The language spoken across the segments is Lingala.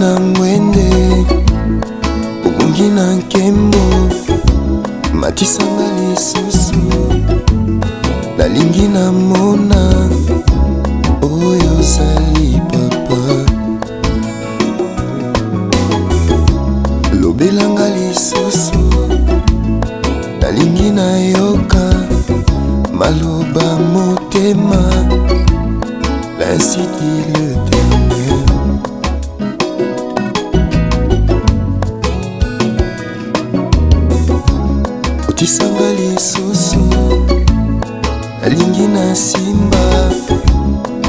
na ngwende obongi na nkembo matisanga lisusu nalingi na mona oyo ozali papa lobelanga lisusu nalingi nayoka maloba motema lansi tisanga lisusu nalingi na simba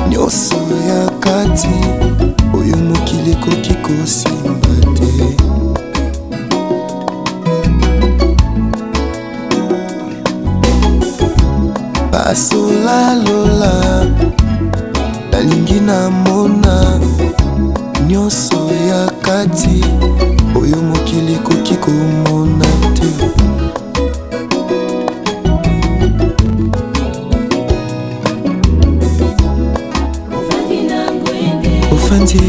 nyonso ya kati oyo mokili ekoki kosimba te basolalola nalingi namona nyonso ya kati oyo ofandi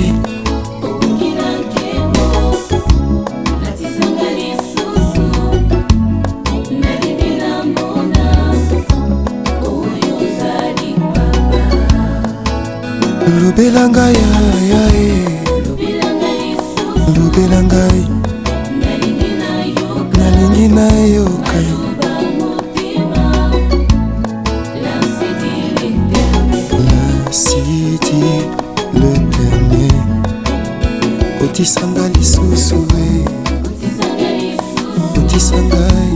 lobelanga yayae eh. lobelanga l'éternel otisanga lisusu e otisanga ye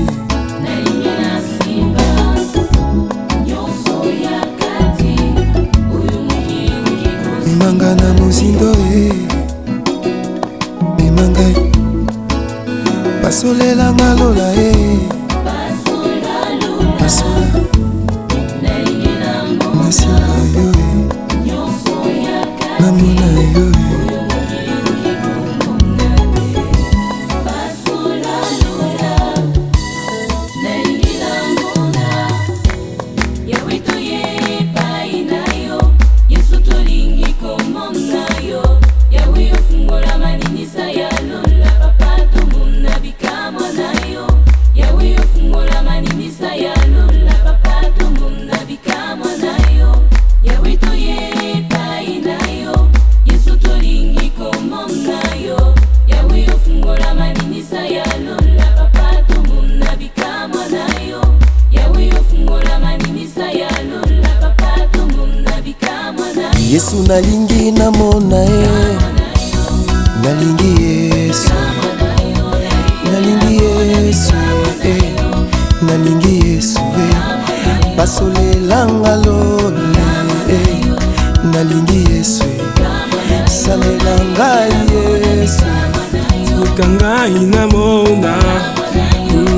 memanga na mozindo e memanga basolelanga lola e basola na nsima I'm Namuna yoyo yesu nalingi namona ye nalingi yesu nalingi yesu eh. eh. nalingi yesu eh. basolelanga lole eh. nalingi yesu eh. salela ngai yesu luka ngai namona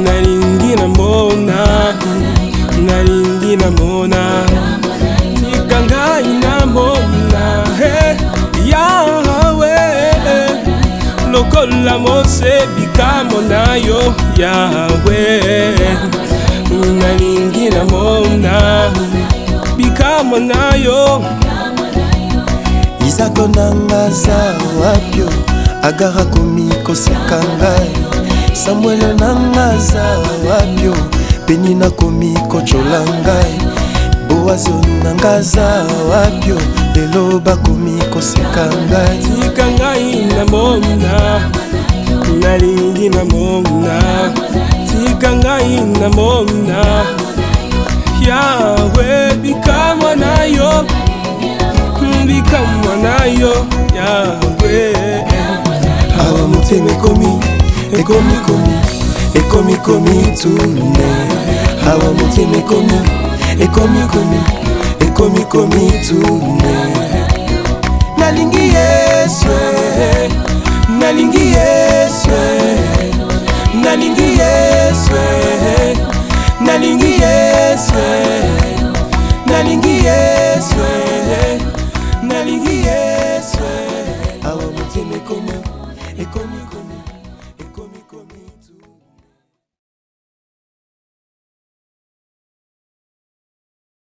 nalingi namona nalingi namona yo yawe unaningira mona bikamo nayo izako nanga za wapyo agara komi koseka ngai samuele nanga za wapyo peni nakomi kocola ngai boazo nanga za wapyo lelo bakomi koseka ngai tika ngai na mona nalingi namona tika ngai namona yawe bikamwa nayo bikamwa nayo yawe awa motema ekomi ekomi komi tune awa motema ekomi ekomi komi tune nalingi yesu eh. nalingi yesu nalingi yesu nalingi yesu nalingi yesu nalingi yesu awa motema ekomi ekomi komi